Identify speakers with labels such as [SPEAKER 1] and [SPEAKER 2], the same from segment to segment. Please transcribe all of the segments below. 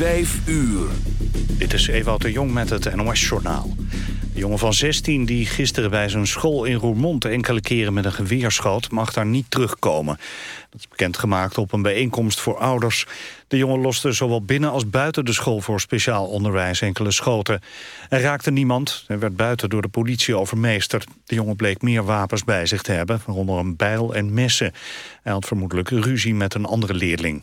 [SPEAKER 1] 5 uur. Dit is Ewout de Jong met het NOS-journaal. De jongen van 16 die gisteren bij zijn school in Roermond... enkele keren met een geweer schoot, mag daar niet terugkomen. Dat is bekendgemaakt op een bijeenkomst voor ouders. De jongen loste zowel binnen als buiten de school voor speciaal onderwijs enkele schoten. Er raakte niemand en werd buiten door de politie overmeesterd. De jongen bleek meer wapens bij zich te hebben, waaronder een bijl en messen. Hij had vermoedelijk ruzie met een andere leerling.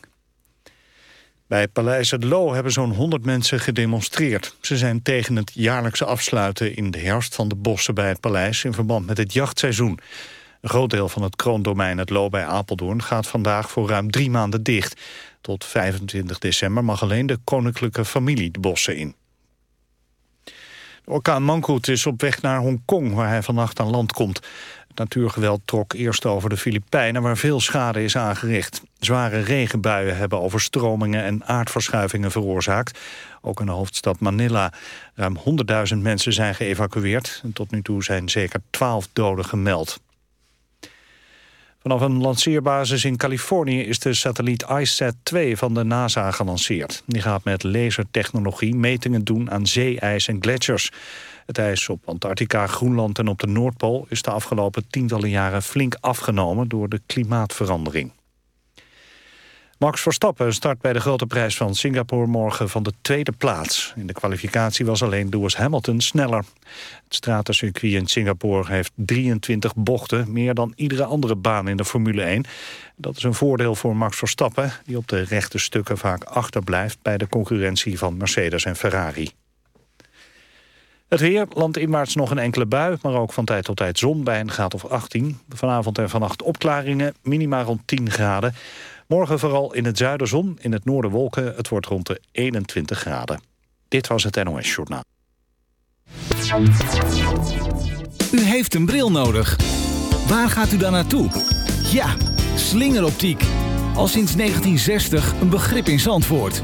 [SPEAKER 1] Bij Paleis het Loo hebben zo'n 100 mensen gedemonstreerd. Ze zijn tegen het jaarlijkse afsluiten in de herfst van de bossen bij het paleis... in verband met het jachtseizoen. Een groot deel van het kroondomein het Loo bij Apeldoorn gaat vandaag voor ruim drie maanden dicht. Tot 25 december mag alleen de koninklijke familie de bossen in. De orkaan Mangkut is op weg naar Hongkong, waar hij vannacht aan land komt. Natuurgeweld trok eerst over de Filipijnen... waar veel schade is aangericht. Zware regenbuien hebben overstromingen en aardverschuivingen veroorzaakt. Ook in de hoofdstad Manila. Ruim 100.000 mensen zijn geëvacueerd. En tot nu toe zijn zeker 12 doden gemeld. Vanaf een lanceerbasis in Californië is de satelliet ICESat-2 van de NASA gelanceerd. Die gaat met lasertechnologie metingen doen aan zeeijs en gletsjers. Het ijs op Antarctica, Groenland en op de Noordpool... is de afgelopen tientallen jaren flink afgenomen door de klimaatverandering. Max Verstappen start bij de grote prijs van Singapore morgen van de tweede plaats. In de kwalificatie was alleen Lewis Hamilton sneller. Het stratencircuit in Singapore heeft 23 bochten... meer dan iedere andere baan in de Formule 1. Dat is een voordeel voor Max Verstappen... die op de rechte stukken vaak achterblijft... bij de concurrentie van Mercedes en Ferrari. Het weer, landinwaarts nog een enkele bui, maar ook van tijd tot tijd zon bij een graad of 18. Vanavond en vannacht opklaringen, minima rond 10 graden. Morgen vooral in het zuiden zon, in het noorden wolken. Het wordt rond de 21 graden. Dit was het NOS Journaal.
[SPEAKER 2] U heeft een bril nodig. Waar gaat u dan naartoe? Ja, slingeroptiek. Al sinds 1960 een begrip in Zandvoort.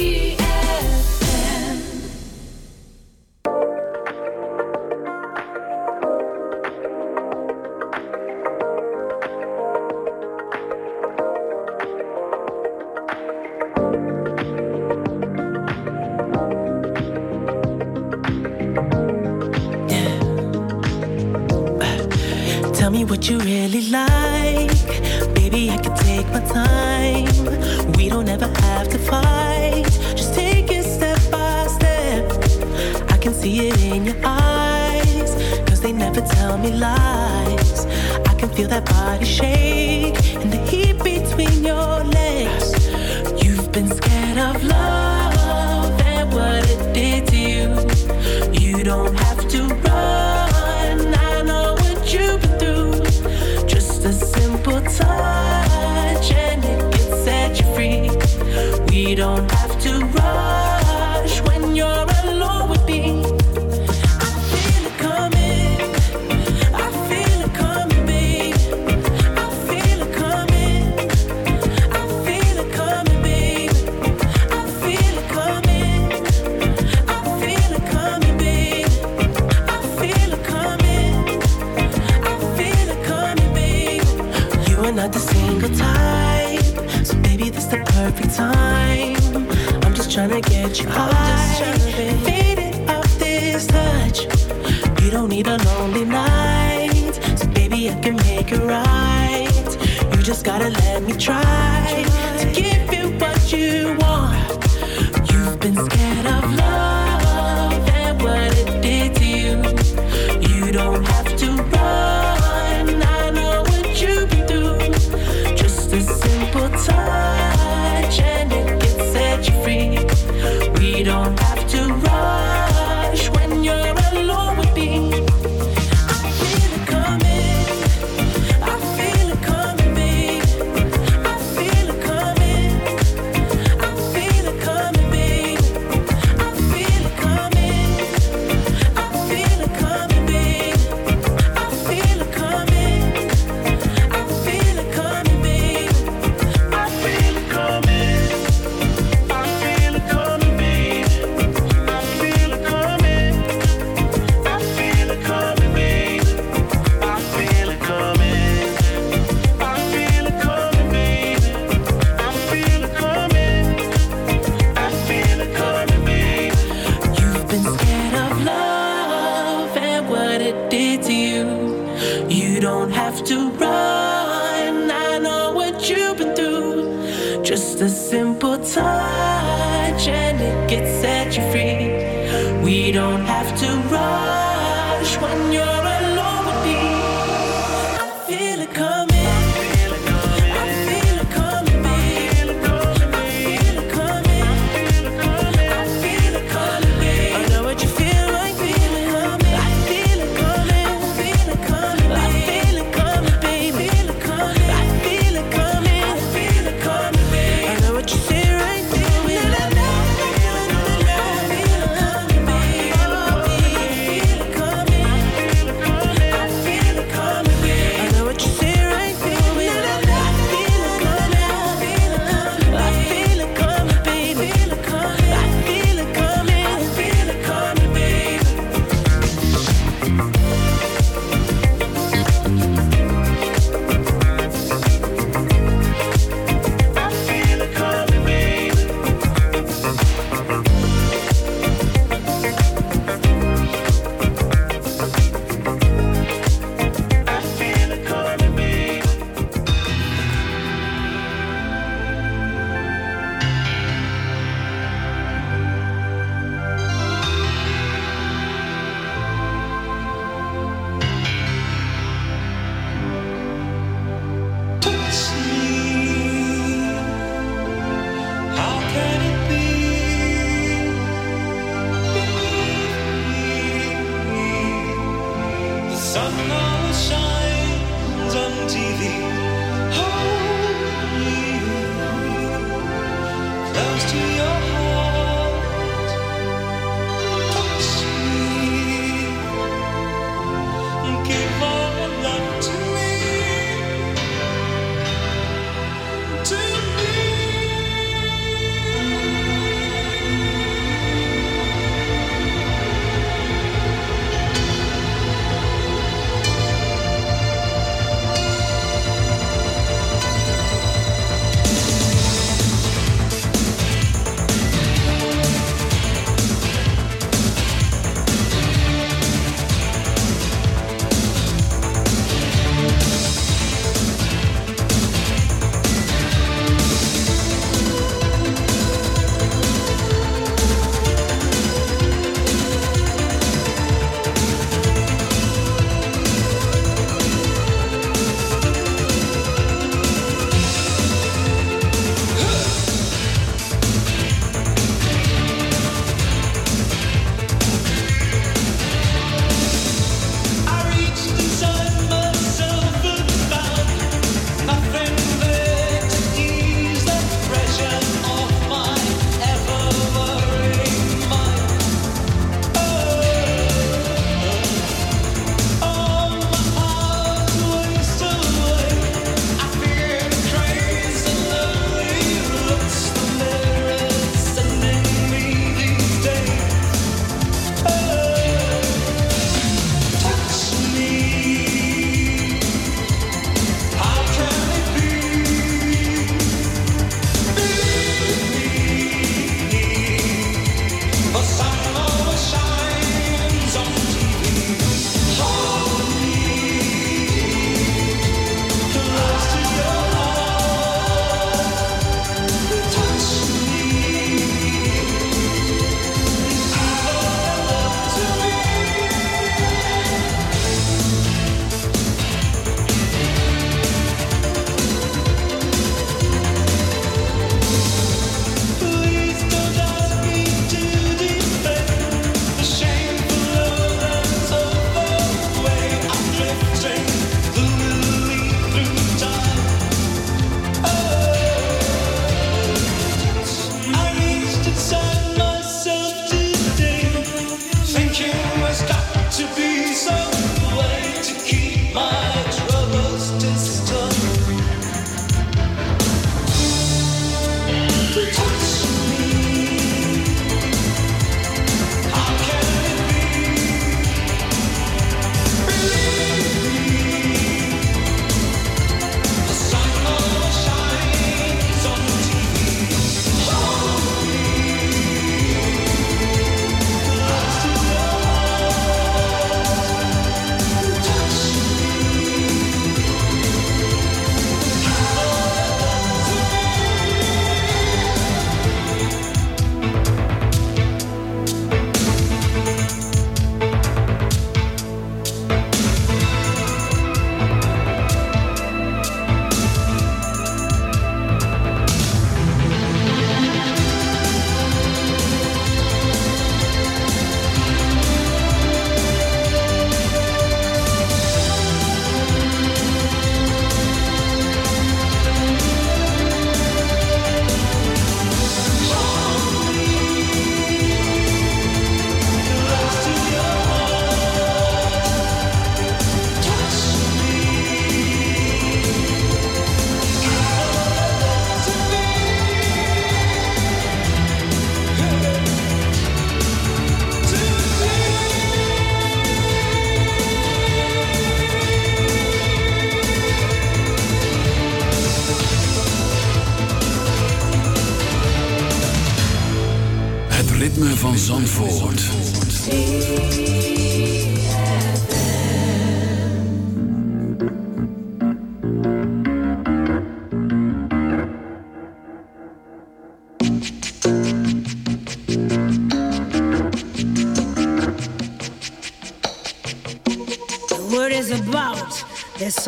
[SPEAKER 3] much. I faded off this touch. You don't need a lonely night, so baby I can make it right. You just gotta let me try to give you what you want.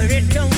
[SPEAKER 3] It
[SPEAKER 4] don't.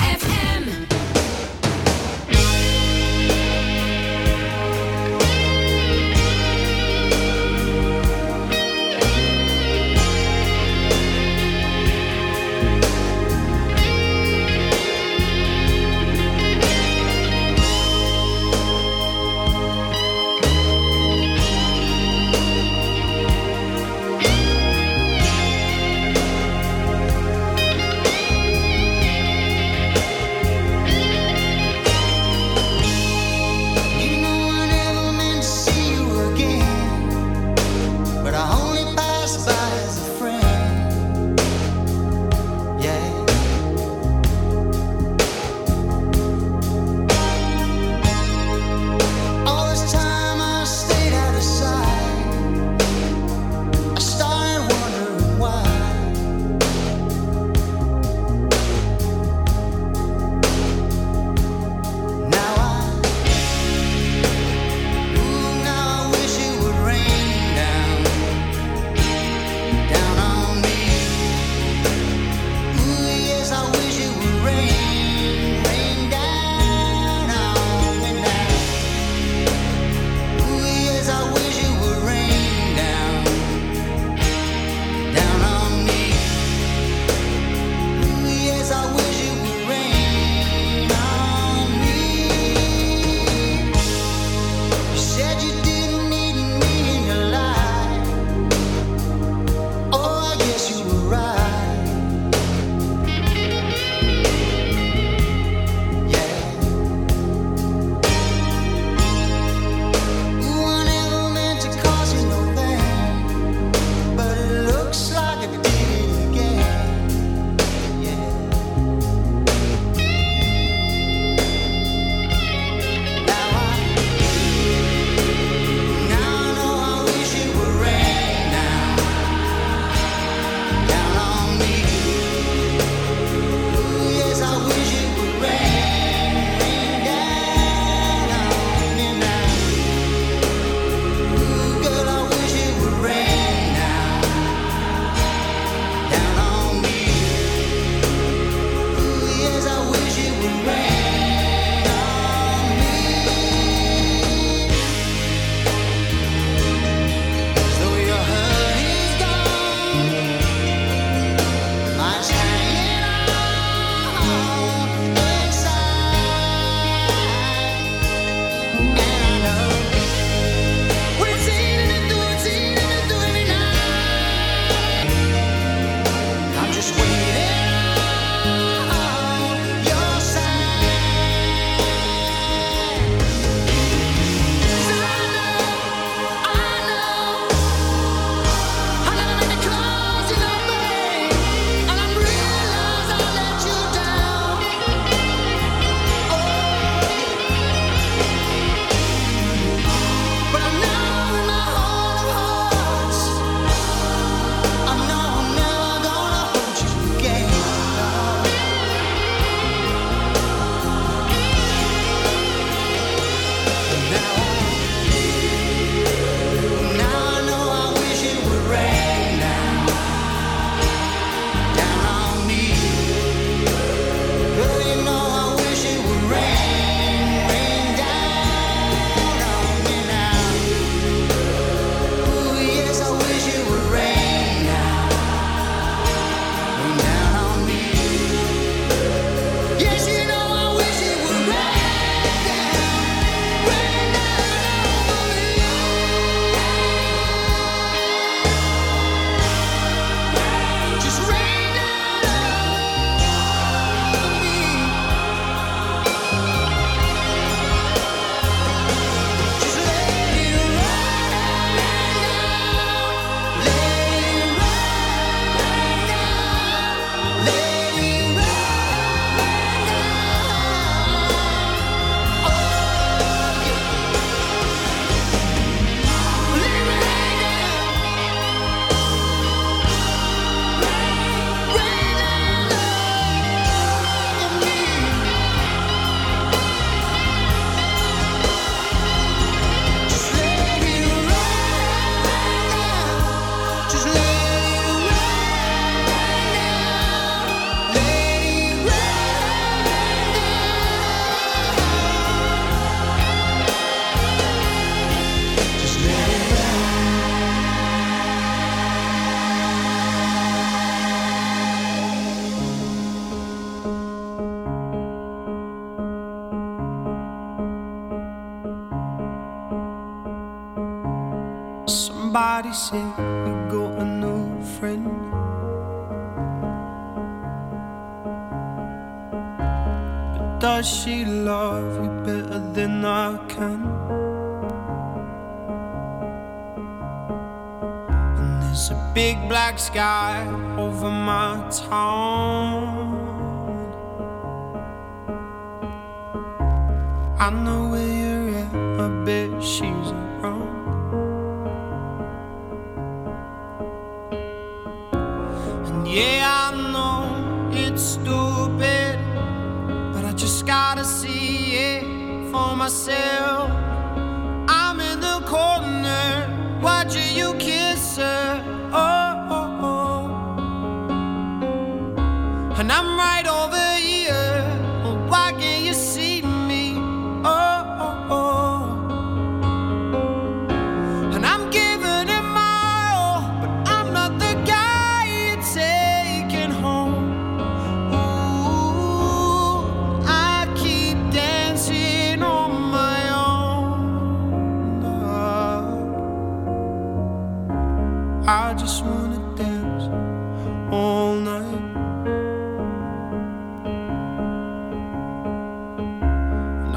[SPEAKER 5] You.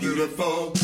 [SPEAKER 6] beautiful.